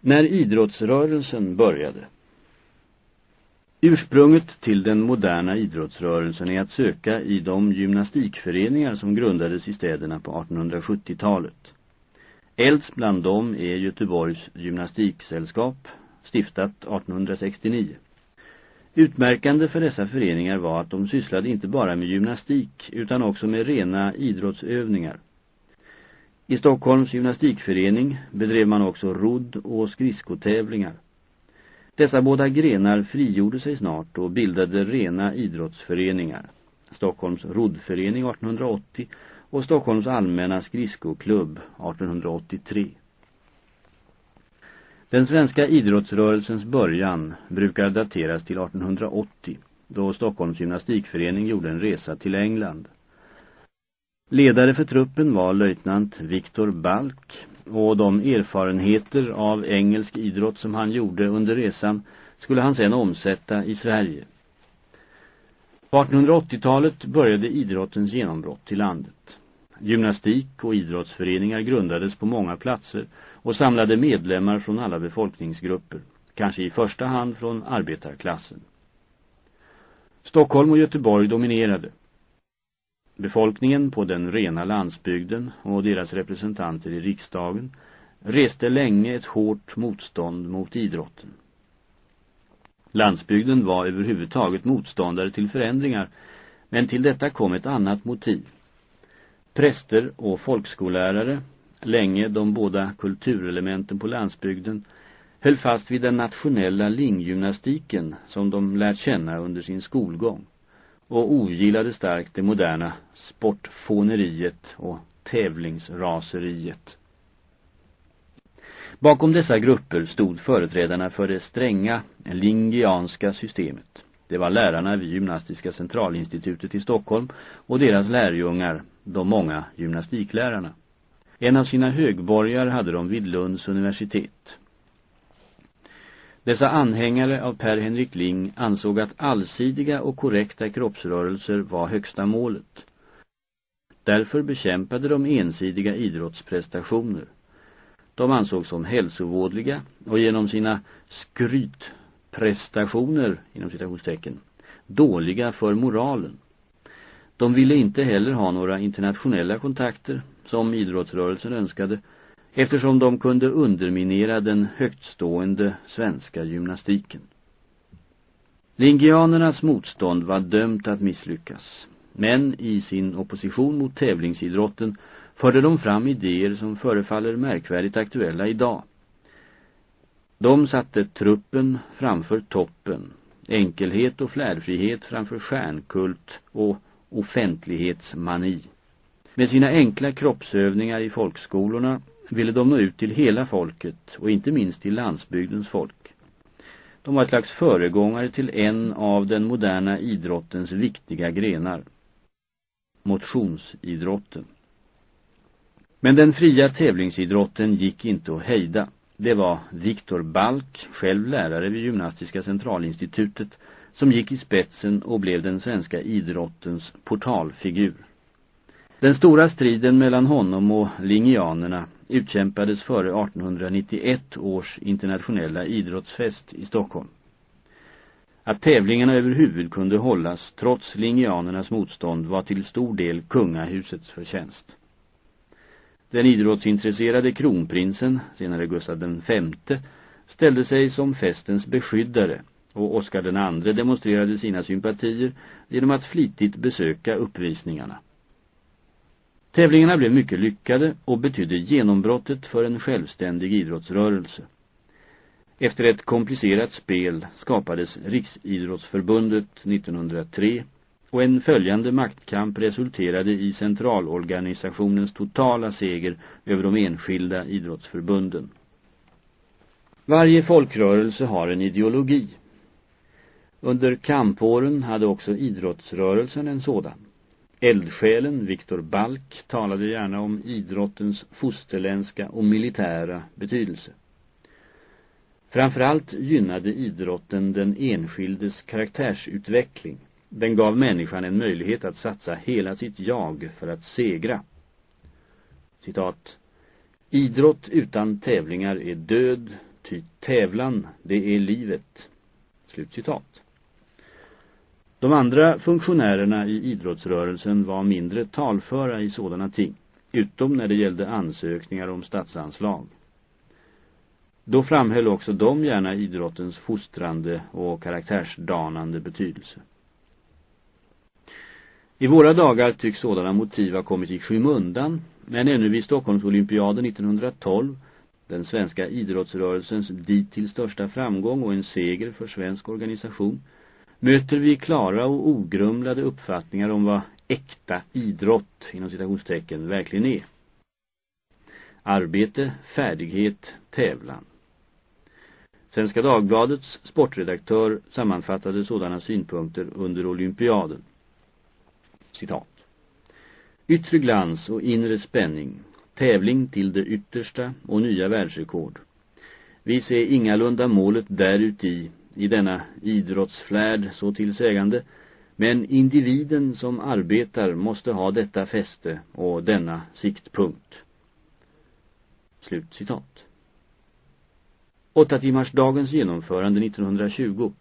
När idrottsrörelsen började Ursprunget till den moderna idrottsrörelsen är att söka i de gymnastikföreningar som grundades i städerna på 1870-talet. Äldst bland dem är Göteborgs gymnastiksällskap, stiftat 1869. Utmärkande för dessa föreningar var att de sysslade inte bara med gymnastik utan också med rena idrottsövningar. I Stockholms gymnastikförening bedrev man också rodd- och skridskotävlingar. Dessa båda grenar frigjorde sig snart och bildade rena idrottsföreningar. Stockholms roddförening 1880 och Stockholms allmänna skridskoklubb 1883. Den svenska idrottsrörelsens början brukar dateras till 1880 då Stockholms gymnastikförening gjorde en resa till England. Ledare för truppen var löjtnant Viktor Balk och de erfarenheter av engelsk idrott som han gjorde under resan skulle han sedan omsätta i Sverige. På 1880-talet började idrottens genombrott till landet. Gymnastik- och idrottsföreningar grundades på många platser och samlade medlemmar från alla befolkningsgrupper, kanske i första hand från arbetarklassen. Stockholm och Göteborg dominerade. Befolkningen på den rena landsbygden och deras representanter i riksdagen reste länge ett hårt motstånd mot idrotten. Landsbygden var överhuvudtaget motståndare till förändringar, men till detta kom ett annat motiv. Präster och folkskollärare, länge de båda kulturelementen på landsbygden, höll fast vid den nationella linggymnastiken som de lärt känna under sin skolgång och ogillade starkt det moderna sportfåneriet och tävlingsraseriet. Bakom dessa grupper stod företrädarna för det stränga lingianska systemet. Det var lärarna vid Gymnastiska centralinstitutet i Stockholm och deras lärjungar, de många gymnastiklärarna. En av sina högborgar hade de vid Lunds universitet. Dessa anhängare av Per Henrik Ling ansåg att allsidiga och korrekta kroppsrörelser var högsta målet. Därför bekämpade de ensidiga idrottsprestationer. De ansågs som hälsovådliga och genom sina skrytprestationer, inom citationstecken, dåliga för moralen. De ville inte heller ha några internationella kontakter, som idrottsrörelsen önskade, eftersom de kunde underminera den högtstående svenska gymnastiken. Lingianernas motstånd var dömt att misslyckas, men i sin opposition mot tävlingsidrotten förde de fram idéer som förefaller märkvärdigt aktuella idag. De satte truppen framför toppen, enkelhet och flärfrihet framför stjärnkult och offentlighetsmani. Med sina enkla kroppsövningar i folkskolorna ville de nå ut till hela folket och inte minst till landsbygdens folk. De var ett slags föregångare till en av den moderna idrottens viktiga grenar. Motionsidrotten. Men den fria tävlingsidrotten gick inte att hejda. Det var Viktor Balk, själv lärare vid Gymnastiska centralinstitutet, som gick i spetsen och blev den svenska idrottens portalfigur. Den stora striden mellan honom och lingianerna utkämpades före 1891 års internationella idrottsfest i Stockholm. Att tävlingarna överhuvud kunde hållas trots lingianernas motstånd var till stor del kungahusets förtjänst. Den idrottsintresserade kronprinsen, senare Gustav V, ställde sig som festens beskyddare och Oscar II demonstrerade sina sympatier genom att flitigt besöka uppvisningarna. Tävlingarna blev mycket lyckade och betydde genombrottet för en självständig idrottsrörelse. Efter ett komplicerat spel skapades Riksidrottsförbundet 1903 och en följande maktkamp resulterade i centralorganisationens totala seger över de enskilda idrottsförbunden. Varje folkrörelse har en ideologi. Under kampåren hade också idrottsrörelsen en sådan. Eldsjälen Viktor Balk talade gärna om idrottens fosterländska och militära betydelse. Framförallt gynnade idrotten den enskildes karaktärsutveckling. Den gav människan en möjlighet att satsa hela sitt jag för att segra. Citat. Idrott utan tävlingar är död, ty tävlan, det är livet. Slut citat. De andra funktionärerna i idrottsrörelsen var mindre talföra i sådana ting, utom när det gällde ansökningar om statsanslag. Då framhöll också de gärna idrottens fostrande och karaktärsdanande betydelse. I våra dagar tycks sådana motiv ha kommit i skymundan, men ännu vid Stockholmsolympiaden 1912, den svenska idrottsrörelsens dit största framgång och en seger för svensk organisation, möter vi klara och ogrumlade uppfattningar om vad äkta idrott, inom citationstecken, verkligen är. Arbete, färdighet, tävlan. Svenska Dagbladets sportredaktör sammanfattade sådana synpunkter under olympiaden. Citat. Yttre glans och inre spänning, tävling till det yttersta och nya världsrekord. Vi ser ingalunda målet däruti i denna idrottsflärd så tillsägande, men individen som arbetar måste ha detta fäste och denna siktpunkt. Slut citat. Åtta timmars dagens genomförande 1920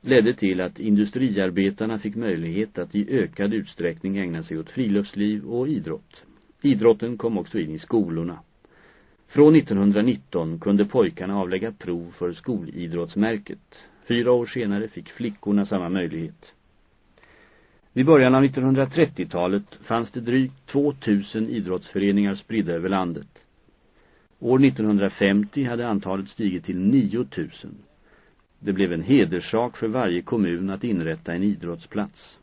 ledde till att industriarbetarna fick möjlighet att i ökad utsträckning ägna sig åt friluftsliv och idrott. Idrotten kom också in i skolorna. Från 1919 kunde pojkarna avlägga prov för skolidrottsmärket. Fyra år senare fick flickorna samma möjlighet. Vid början av 1930-talet fanns det drygt 2000 idrottsföreningar spridda över landet. År 1950 hade antalet stigit till 9000. Det blev en hederssak för varje kommun att inrätta en idrottsplats.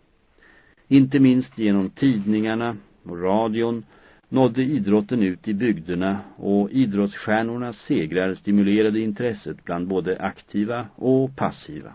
Inte minst genom tidningarna och radion nådde idrotten ut i bygderna och idrottsstjärnornas segrar stimulerade intresset bland både aktiva och passiva.